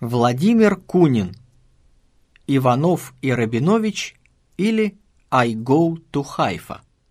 Владимир Кунин. Иванов и Рабинович или I go to Haifa.